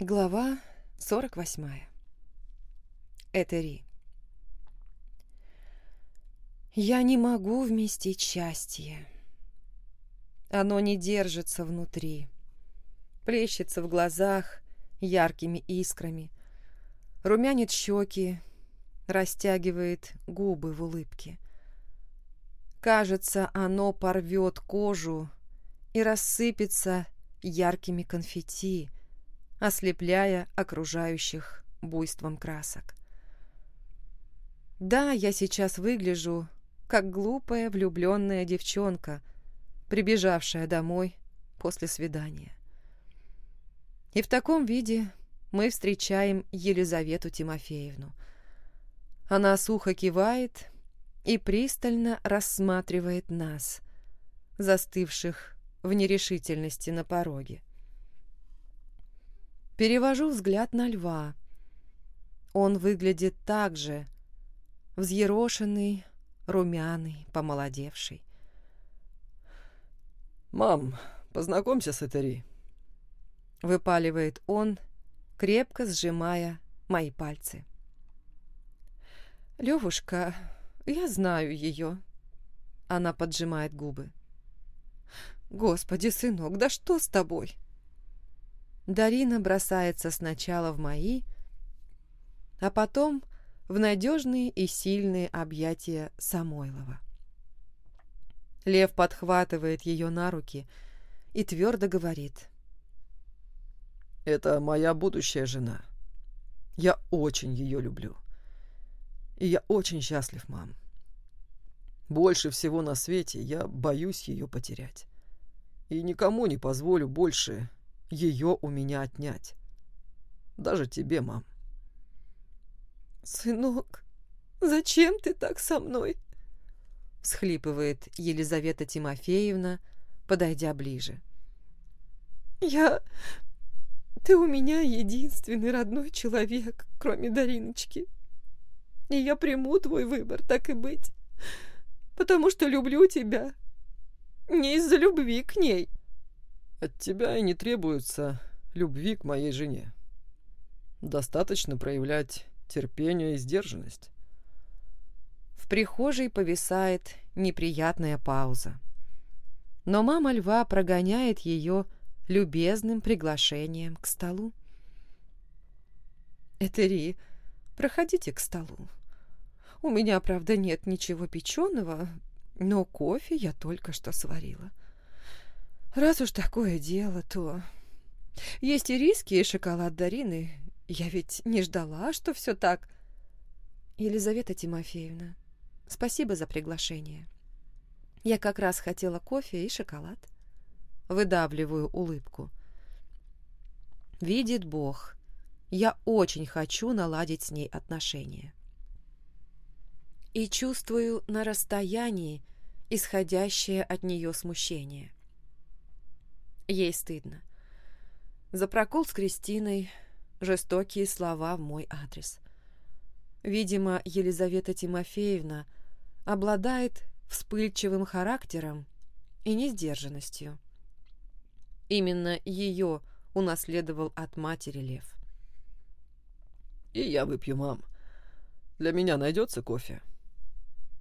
Глава 48. Этери. Я не могу вместить счастье. Оно не держится внутри. Плещется в глазах яркими искрами. Румянит щеки, растягивает губы в улыбке. Кажется, оно порвет кожу и рассыпется яркими конфетти, ослепляя окружающих буйством красок. Да, я сейчас выгляжу, как глупая влюбленная девчонка, прибежавшая домой после свидания. И в таком виде мы встречаем Елизавету Тимофеевну. Она сухо кивает и пристально рассматривает нас, застывших в нерешительности на пороге. Перевожу взгляд на льва. Он выглядит так же, взъерошенный, румяный, помолодевший. «Мам, познакомься с Этери», — выпаливает он, крепко сжимая мои пальцы. «Левушка, я знаю ее», — она поджимает губы. «Господи, сынок, да что с тобой?» Дарина бросается сначала в мои, а потом в надежные и сильные объятия Самойлова. Лев подхватывает ее на руки и твердо говорит. «Это моя будущая жена. Я очень ее люблю. И я очень счастлив, мам. Больше всего на свете я боюсь ее потерять. И никому не позволю больше ее у меня отнять. Даже тебе, мам. «Сынок, зачем ты так со мной?» всхлипывает Елизавета Тимофеевна, подойдя ближе. «Я... Ты у меня единственный родной человек, кроме Дариночки. И я приму твой выбор, так и быть, потому что люблю тебя. Не из-за любви к ней, от тебя и не требуется любви к моей жене. Достаточно проявлять терпение и сдержанность. В прихожей повисает неприятная пауза. Но мама льва прогоняет ее любезным приглашением к столу. «Этери, проходите к столу. У меня, правда, нет ничего печеного, но кофе я только что сварила. Раз уж такое дело, то... Есть и риски, и шоколад Дарины. Я ведь не ждала, что все так... Елизавета Тимофеевна, спасибо за приглашение. Я как раз хотела кофе и шоколад. Выдавливаю улыбку. Видит Бог, я очень хочу наладить с ней отношения. И чувствую на расстоянии исходящее от нее смущение. Ей стыдно. За прокол с Кристиной, жестокие слова в мой адрес. Видимо, Елизавета Тимофеевна обладает вспыльчивым характером и несдержанностью. Именно ее унаследовал от матери Лев. «И я выпью, мам. Для меня найдется кофе?»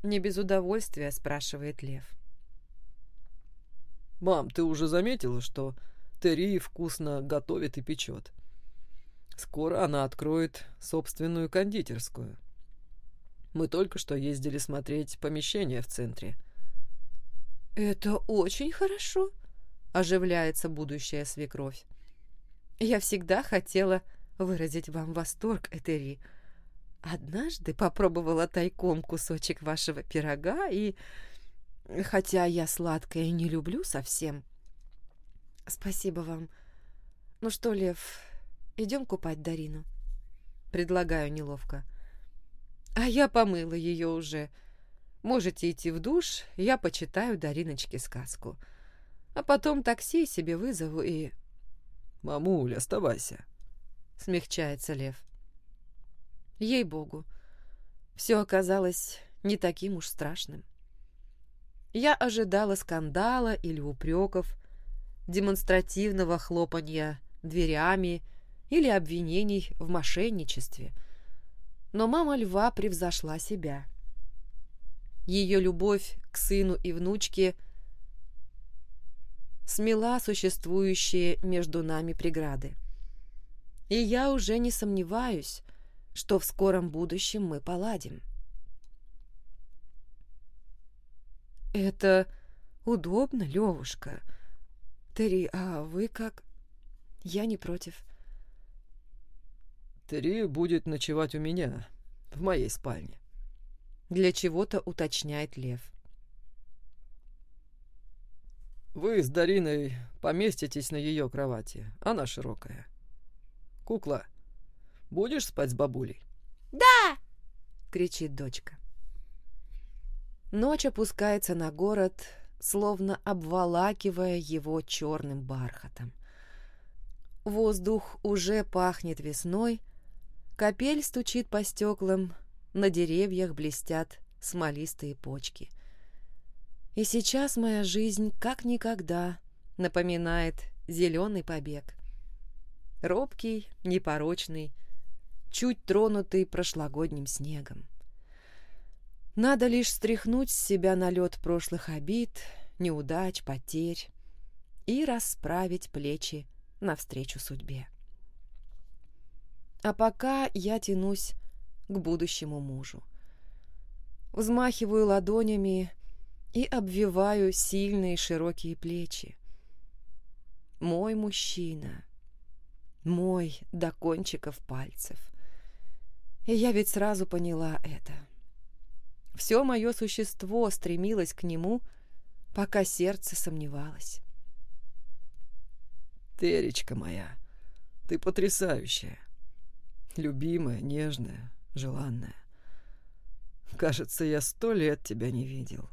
Не без удовольствия спрашивает Лев. «Мам, ты уже заметила, что Терри вкусно готовит и печет? Скоро она откроет собственную кондитерскую. Мы только что ездили смотреть помещение в центре». «Это очень хорошо», — оживляется будущая свекровь. «Я всегда хотела выразить вам восторг, Этери. Однажды попробовала тайком кусочек вашего пирога и Хотя я сладкое не люблю совсем. Спасибо вам. Ну что, Лев, идем купать Дарину? Предлагаю неловко. А я помыла ее уже. Можете идти в душ, я почитаю Дариночке сказку. А потом такси себе вызову и... «Мамуля, оставайся», — смягчается Лев. Ей-богу, все оказалось не таким уж страшным. Я ожидала скандала или упреков, демонстративного хлопанья дверями или обвинений в мошенничестве. Но мама льва превзошла себя. Ее любовь к сыну и внучке смела существующие между нами преграды. И я уже не сомневаюсь, что в скором будущем мы поладим. «Это удобно, Левушка. Терри, а вы как?» «Я не против». Терри будет ночевать у меня, в моей спальне. Для чего-то уточняет Лев. Вы с Дариной поместитесь на ее кровати. Она широкая. Кукла, будешь спать с бабулей? Да! кричит дочка. Ночь опускается на город, словно обволакивая его черным бархатом. Воздух уже пахнет весной, Капель стучит по стеклам, на деревьях блестят смолистые почки. И сейчас моя жизнь как никогда напоминает зеленый побег. Робкий, непорочный, чуть тронутый прошлогодним снегом. Надо лишь стряхнуть с себя налет прошлых обид, неудач, потерь и расправить плечи навстречу судьбе. А пока я тянусь к будущему мужу. Взмахиваю ладонями и обвиваю сильные широкие плечи. Мой мужчина. Мой до кончиков пальцев. И я ведь сразу поняла это. Все мое существо стремилось к нему, пока сердце сомневалось. «Теречка моя, ты потрясающая!» любимая, нежная, желанная. Кажется, я сто лет тебя не видел.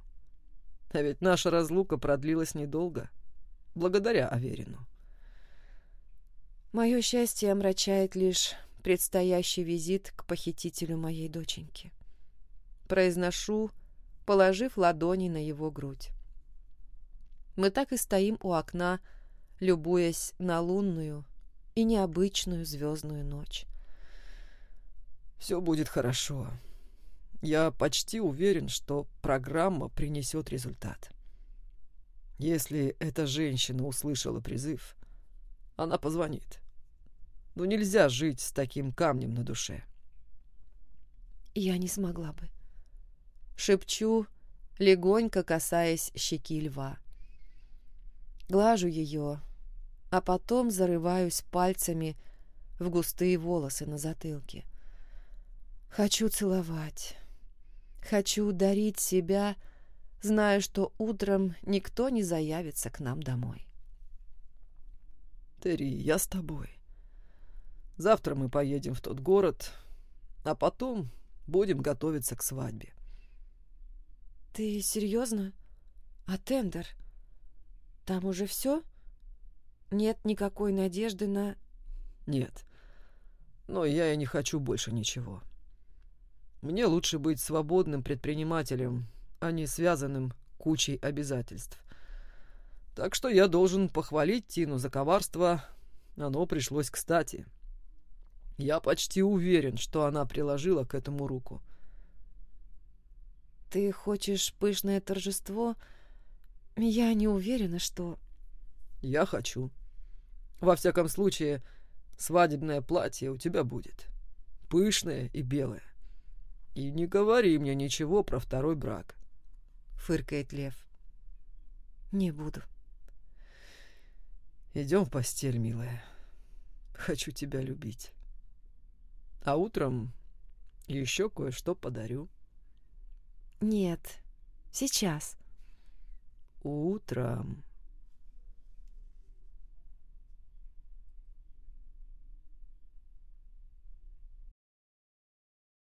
А ведь наша разлука продлилась недолго, благодаря Аверину. Мое счастье омрачает лишь предстоящий визит к похитителю моей доченьки. Произношу, положив ладони на его грудь. Мы так и стоим у окна, любуясь на лунную и необычную звездную ночь. Все будет хорошо. Я почти уверен, что программа принесет результат. Если эта женщина услышала призыв, она позвонит. Но нельзя жить с таким камнем на душе. Я не смогла бы. Шепчу, легонько касаясь щеки льва. Глажу ее, а потом зарываюсь пальцами в густые волосы на затылке. Хочу целовать. Хочу дарить себя, зная, что утром никто не заявится к нам домой. Терри, я с тобой. Завтра мы поедем в тот город, а потом будем готовиться к свадьбе. Ты серьезно? А тендер? Там уже все? Нет никакой надежды на... Нет. Но я и не хочу больше ничего. — мне лучше быть свободным предпринимателем, а не связанным кучей обязательств. Так что я должен похвалить Тину за коварство. Оно пришлось кстати. Я почти уверен, что она приложила к этому руку. «Ты хочешь пышное торжество? Я не уверена, что...» «Я хочу. Во всяком случае, свадебное платье у тебя будет. Пышное и белое. «И не говори мне ничего про второй брак», — фыркает Лев. «Не буду». «Идем в постель, милая. Хочу тебя любить. А утром еще кое-что подарю». «Нет, сейчас». «Утром»,